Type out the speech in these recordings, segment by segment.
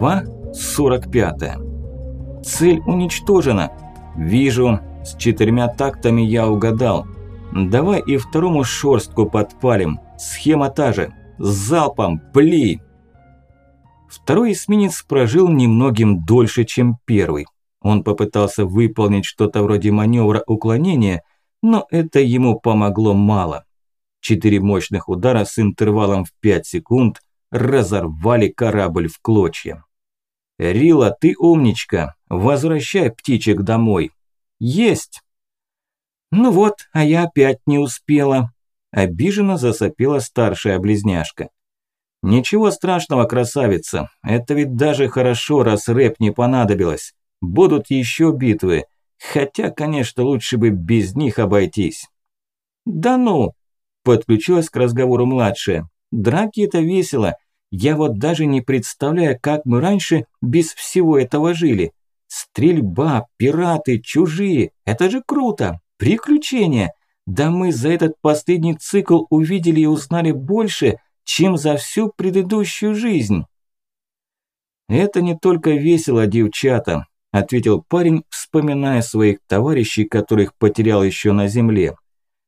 Глава 45. Цель уничтожена. Вижу, с четырьмя тактами я угадал. Давай и второму шорстку подпалим. Схема та же. С залпом, пли! Второй эсминец прожил немногим дольше, чем первый. Он попытался выполнить что-то вроде маневра уклонения, но это ему помогло мало. Четыре мощных удара с интервалом в 5 секунд разорвали корабль в клочья. «Рила, ты умничка, возвращай птичек домой». «Есть!» «Ну вот, а я опять не успела», – обиженно засопела старшая близняшка. «Ничего страшного, красавица, это ведь даже хорошо, раз рэп не понадобилось. Будут еще битвы, хотя, конечно, лучше бы без них обойтись». «Да ну!» – подключилась к разговору младшая. Драки это весело. Я вот даже не представляю, как мы раньше без всего этого жили. Стрельба, пираты, чужие. Это же круто. Приключения. Да мы за этот последний цикл увидели и узнали больше, чем за всю предыдущую жизнь. Это не только весело, девчата, ответил парень, вспоминая своих товарищей, которых потерял еще на земле.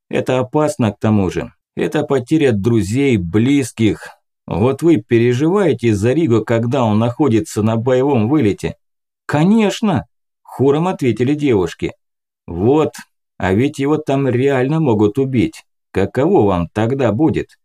Это опасно к тому же. Это потеря друзей, близких. Вот вы переживаете за Ригу, когда он находится на боевом вылете? Конечно, хором ответили девушки. Вот, а ведь его там реально могут убить. Каково вам тогда будет?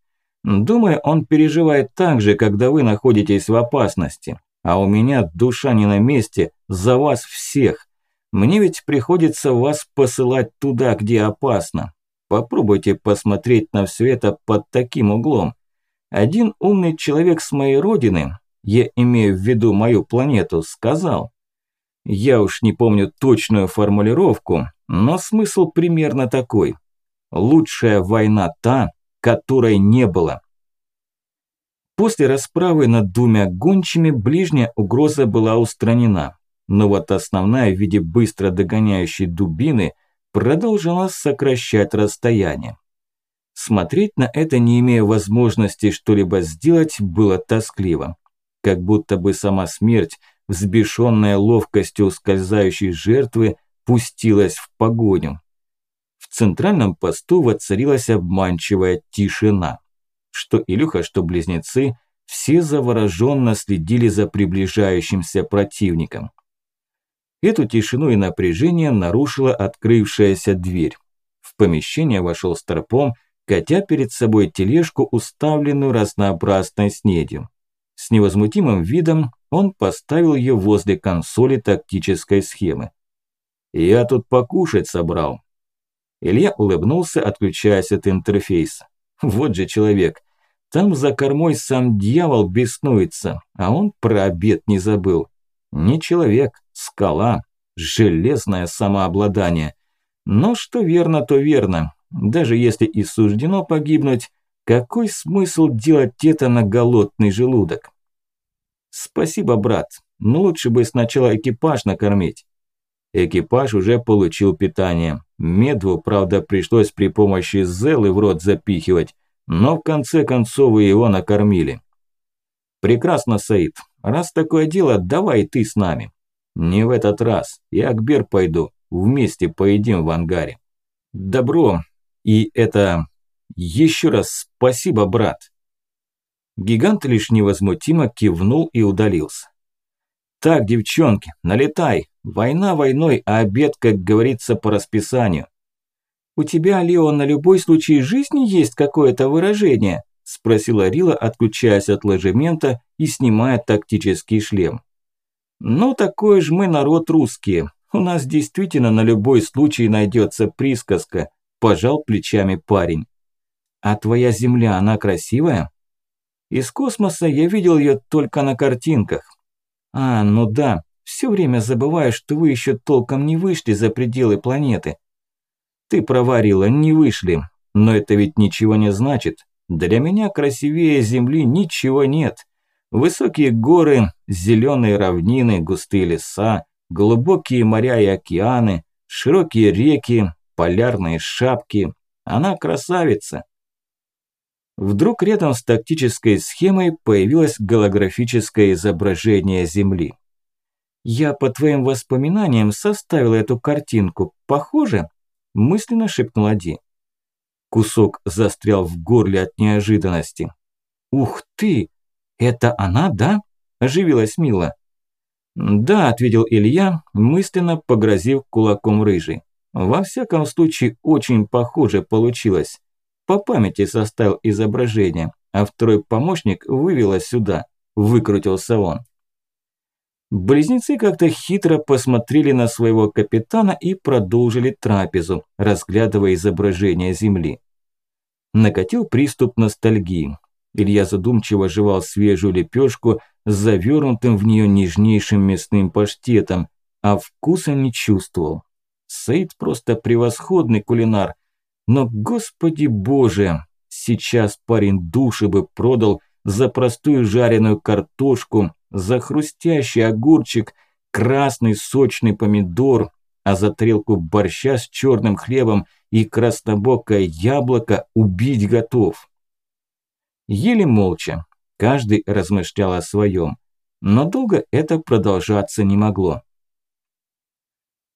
Думаю, он переживает так же, когда вы находитесь в опасности. А у меня душа не на месте, за вас всех. Мне ведь приходится вас посылать туда, где опасно. Попробуйте посмотреть на все это под таким углом. Один умный человек с моей родины, я имею в виду мою планету, сказал. Я уж не помню точную формулировку, но смысл примерно такой. Лучшая война та, которой не было. После расправы над двумя гончими ближняя угроза была устранена. Но вот основная в виде быстро догоняющей дубины – продолжала сокращать расстояние. Смотреть на это, не имея возможности что-либо сделать, было тоскливо. Как будто бы сама смерть, взбешенная ловкостью ускользающей жертвы, пустилась в погоню. В центральном посту воцарилась обманчивая тишина. Что Илюха, что близнецы, все завороженно следили за приближающимся противником. Эту тишину и напряжение нарушила открывшаяся дверь. В помещение вошел Старпом, катя перед собой тележку, уставленную разнообразной снедью. С невозмутимым видом он поставил ее возле консоли тактической схемы. «Я тут покушать собрал». Илья улыбнулся, отключаясь от интерфейса. «Вот же человек. Там за кормой сам дьявол беснуется, а он про обед не забыл. Не человек, скала, железное самообладание. Но что верно, то верно. Даже если и суждено погибнуть, какой смысл делать это на голодный желудок? Спасибо, брат, но лучше бы сначала экипаж накормить. Экипаж уже получил питание. Медву, правда, пришлось при помощи зелы в рот запихивать, но в конце концов его накормили. Прекрасно, Саид. Раз такое дело, давай ты с нами. Не в этот раз. Я к Бер пойду. Вместе поедим в ангаре. Добро. И это... Еще раз спасибо, брат. Гигант лишь невозмутимо кивнул и удалился. Так, девчонки, налетай. Война войной, а обед, как говорится, по расписанию. У тебя, Леон, на любой случай жизни есть какое-то выражение? Спросила Рила, отключаясь от ложемента и снимая тактический шлем. Ну, такой же мы народ русские. У нас действительно на любой случай найдется присказка, пожал плечами парень. А твоя земля, она красивая? Из космоса я видел ее только на картинках. А, ну да, все время забываю, что вы еще толком не вышли за пределы планеты. Ты проварила, не вышли. Но это ведь ничего не значит. Для меня красивее Земли ничего нет. Высокие горы, зеленые равнины, густые леса, глубокие моря и океаны, широкие реки, полярные шапки. Она красавица. Вдруг рядом с тактической схемой появилось голографическое изображение Земли. «Я по твоим воспоминаниям составила эту картинку. Похоже?» – мысленно шепнула Ди. Кусок застрял в горле от неожиданности. «Ух ты! Это она, да?» – оживилась Мила. «Да», – ответил Илья, мысленно погрозив кулаком рыжий. «Во всяком случае, очень похоже получилось. По памяти составил изображение, а второй помощник вывела сюда», – выкрутился он. Близнецы как-то хитро посмотрели на своего капитана и продолжили трапезу, разглядывая изображение земли. Накатил приступ ностальгии. Илья задумчиво жевал свежую лепешку с завернутым в нее нежнейшим мясным паштетом, а вкуса не чувствовал. Саид просто превосходный кулинар. Но, господи боже, сейчас парень души бы продал за простую жареную картошку, за хрустящий огурчик, красный сочный помидор, а за тарелку борща с черным хлебом и краснобокое яблоко убить готов. Еле молча, каждый размышлял о своем, но долго это продолжаться не могло.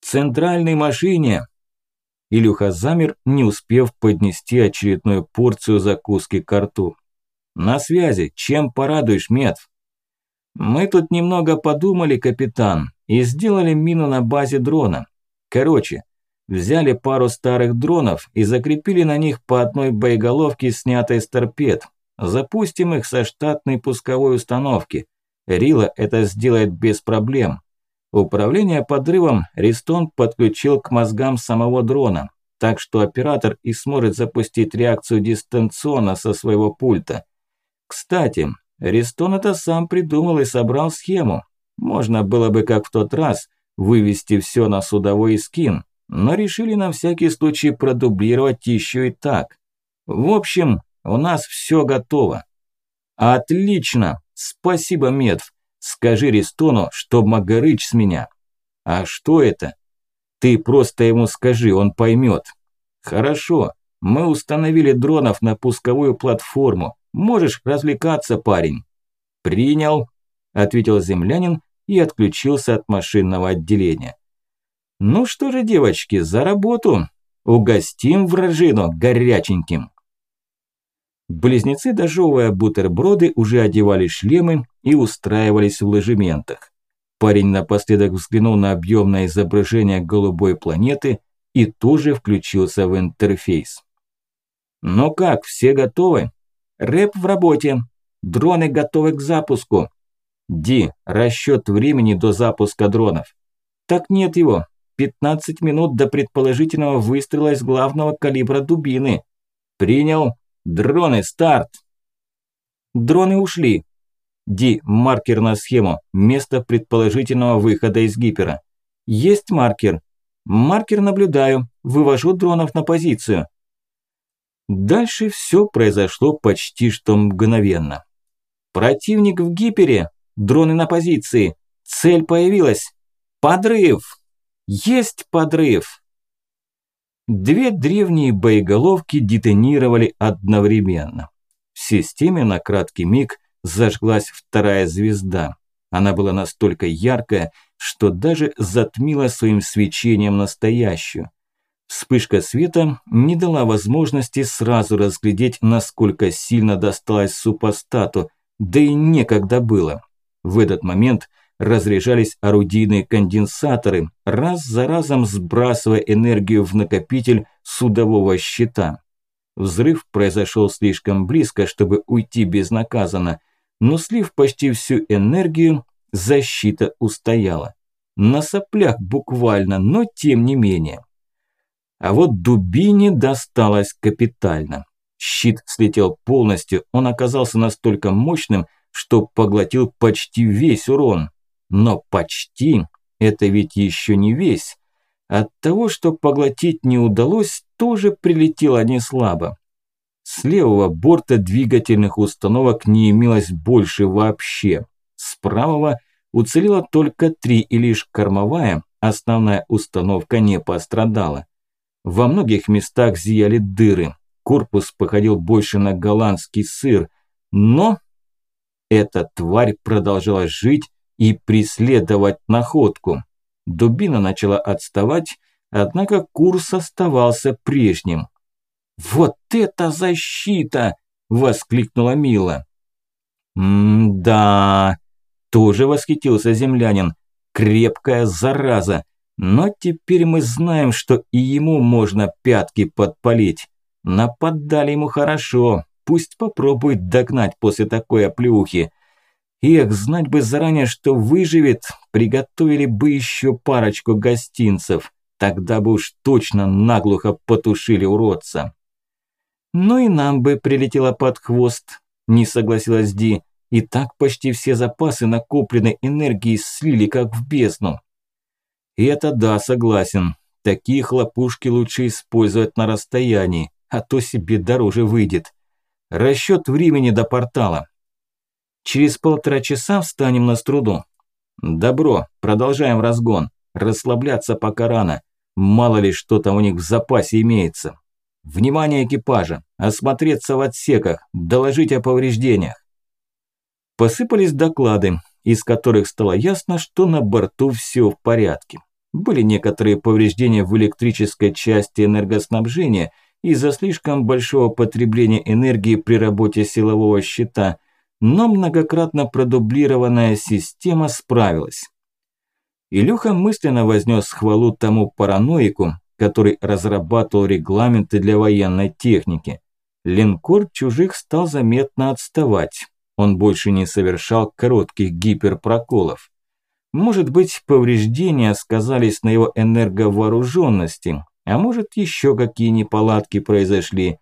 «Центральной машине!» Илюха замер, не успев поднести очередную порцию закуски к рту. «На связи, чем порадуешь, мед?» «Мы тут немного подумали, капитан, и сделали мину на базе дрона. Короче, взяли пару старых дронов и закрепили на них по одной боеголовке, снятой с торпед, Запустим их со штатной пусковой установки. Рила это сделает без проблем. Управление подрывом Ристон подключил к мозгам самого дрона, так что оператор и сможет запустить реакцию дистанционно со своего пульта. Кстати, Ристон это сам придумал и собрал схему. Можно было бы, как в тот раз, вывести все на судовой скин, но решили на всякий случай продублировать еще и так. В общем, у нас все готово. Отлично. Спасибо, Медв. Скажи Ристону, что Магарыч с меня. А что это? Ты просто ему скажи, он поймет. Хорошо. Мы установили дронов на пусковую платформу. Можешь развлекаться, парень. Принял, ответил землянин и отключился от машинного отделения. Ну что же, девочки, за работу. Угостим вражину горяченьким. Близнецы, дожевывая бутерброды, уже одевали шлемы и устраивались в ложементах. Парень напоследок взглянул на объемное изображение голубой планеты и тоже включился в интерфейс. «Ну как, все готовы?» «Рэп в работе. Дроны готовы к запуску». «Ди, расчет времени до запуска дронов». «Так нет его. 15 минут до предположительного выстрела из главного калибра дубины». «Принял». Дроны, старт! Дроны ушли. Ди, маркер на схему. Место предположительного выхода из гипера. Есть маркер. Маркер наблюдаю. Вывожу дронов на позицию. Дальше все произошло почти что мгновенно. Противник в гипере. Дроны на позиции. Цель появилась. Подрыв. Есть подрыв. Две древние боеголовки детонировали одновременно. В системе на краткий миг зажглась вторая звезда. Она была настолько яркая, что даже затмила своим свечением настоящую. Вспышка света не дала возможности сразу разглядеть, насколько сильно досталась супостату, да и некогда было. В этот момент – разряжались орудийные конденсаторы, раз за разом сбрасывая энергию в накопитель судового щита. Взрыв произошел слишком близко, чтобы уйти безнаказанно, но слив почти всю энергию, защита устояла. На соплях буквально, но тем не менее. А вот дубине досталось капитально. Щит слетел полностью, он оказался настолько мощным, что поглотил почти весь урон. Но почти – это ведь еще не весь. От того, что поглотить не удалось, тоже прилетело не слабо. С левого борта двигательных установок не имелось больше вообще. С правого уцелело только три, и лишь кормовая, основная установка не пострадала. Во многих местах зияли дыры. корпус походил больше на голландский сыр, но эта тварь продолжала жить и преследовать находку. Дубина начала отставать, однако курс оставался прежним. «Вот это защита!» – воскликнула Мила. «М-да!» – тоже восхитился землянин. «Крепкая зараза! Но теперь мы знаем, что и ему можно пятки подпалить. Нападали ему хорошо, пусть попробует догнать после такой оплеухи. Эх, знать бы заранее, что выживет, приготовили бы еще парочку гостинцев. Тогда бы уж точно наглухо потушили уродца. Ну и нам бы прилетело под хвост, не согласилась Ди. И так почти все запасы накопленной энергии слили, как в бездну. Это да, согласен. Такие хлопушки лучше использовать на расстоянии, а то себе дороже выйдет. Расчет времени до портала. Через полтора часа встанем на струду. Добро, продолжаем разгон. Расслабляться пока рано. Мало ли что там у них в запасе имеется. Внимание экипажа! Осмотреться в отсеках, доложить о повреждениях. Посыпались доклады, из которых стало ясно, что на борту все в порядке. Были некоторые повреждения в электрической части энергоснабжения из-за слишком большого потребления энергии при работе силового щита – но многократно продублированная система справилась. Илюха мысленно вознес хвалу тому параноику, который разрабатывал регламенты для военной техники. Линкор чужих стал заметно отставать. Он больше не совершал коротких гиперпроколов. Может быть, повреждения сказались на его энерговооруженности, а может, еще какие неполадки произошли.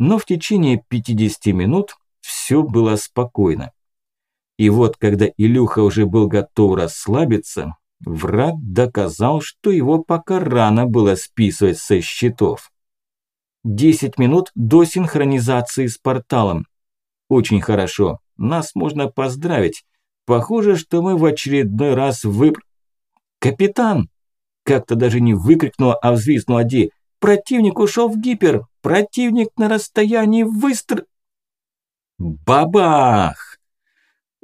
Но в течение 50 минут все было спокойно. И вот, когда Илюха уже был готов расслабиться, враг доказал, что его пока рано было списывать со счетов. 10 минут до синхронизации с порталом. Очень хорошо, нас можно поздравить. Похоже, что мы в очередной раз выбр... Капитан! Как-то даже не выкрикнула, а взвизгнула Ди. Противник ушел в гипер! Противник на расстоянии выстр... Бабах!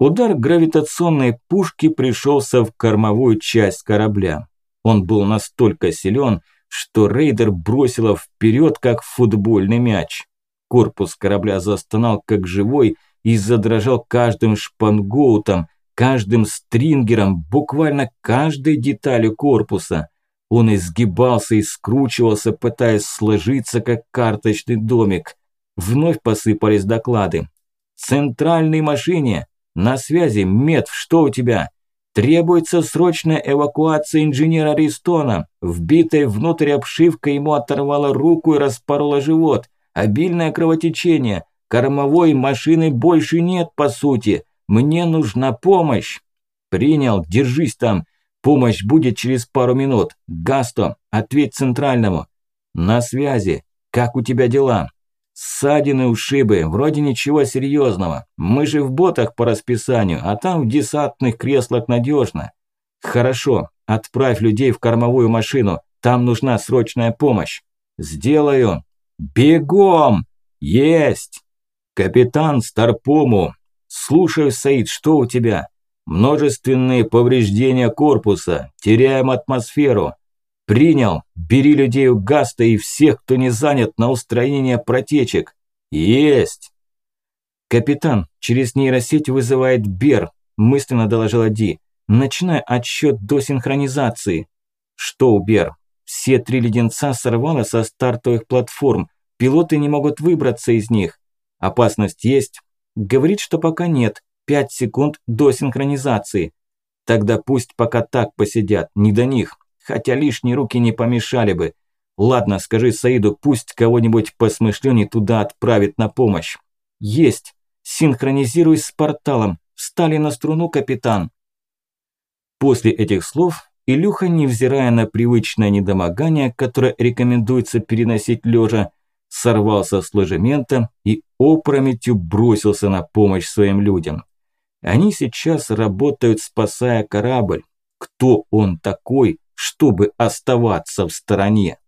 Удар гравитационной пушки пришелся в кормовую часть корабля. Он был настолько силен, что рейдер бросило вперед, как футбольный мяч. Корпус корабля застонал, как живой, и задрожал каждым шпангоутом, каждым стрингером, буквально каждой деталью корпуса. Он изгибался и скручивался, пытаясь сложиться, как карточный домик. Вновь посыпались доклады. Центральной машине. На связи, Мед, что у тебя? Требуется срочная эвакуация инженера Ристона. Вбитая внутрь обшивка ему оторвала руку и распорола живот. Обильное кровотечение. Кормовой машины больше нет, по сути. Мне нужна помощь. Принял, держись там. Помощь будет через пару минут. Гасто, ответь центральному. На связи. Как у тебя дела? Ссадины, ушибы, вроде ничего серьезного. Мы же в ботах по расписанию, а там в десантных креслах надежно. Хорошо, отправь людей в кормовую машину, там нужна срочная помощь. Сделаю. Бегом! Есть! Капитан Старпому. Слушаю, Саид, что у тебя? Множественные повреждения корпуса, теряем атмосферу. Принял. Бери людей у Гаста и всех, кто не занят на устранение протечек. Есть. Капитан, через нейросеть вызывает Бер, мысленно доложила Ди. Начинай отсчет до синхронизации. Что у Бер? Все три леденца сорвало со стартовых платформ. Пилоты не могут выбраться из них. Опасность есть? Говорит, что пока нет. Пять секунд до синхронизации. Тогда пусть пока так посидят, не до них хотя лишние руки не помешали бы. Ладно, скажи Саиду, пусть кого-нибудь посмышленней туда отправит на помощь. Есть. Синхронизируй с порталом. Встали на струну, капитан. После этих слов Илюха, невзирая на привычное недомогание, которое рекомендуется переносить лежа, сорвался с ложемента и опрометью бросился на помощь своим людям. Они сейчас работают, спасая корабль. Кто он такой, чтобы оставаться в стороне.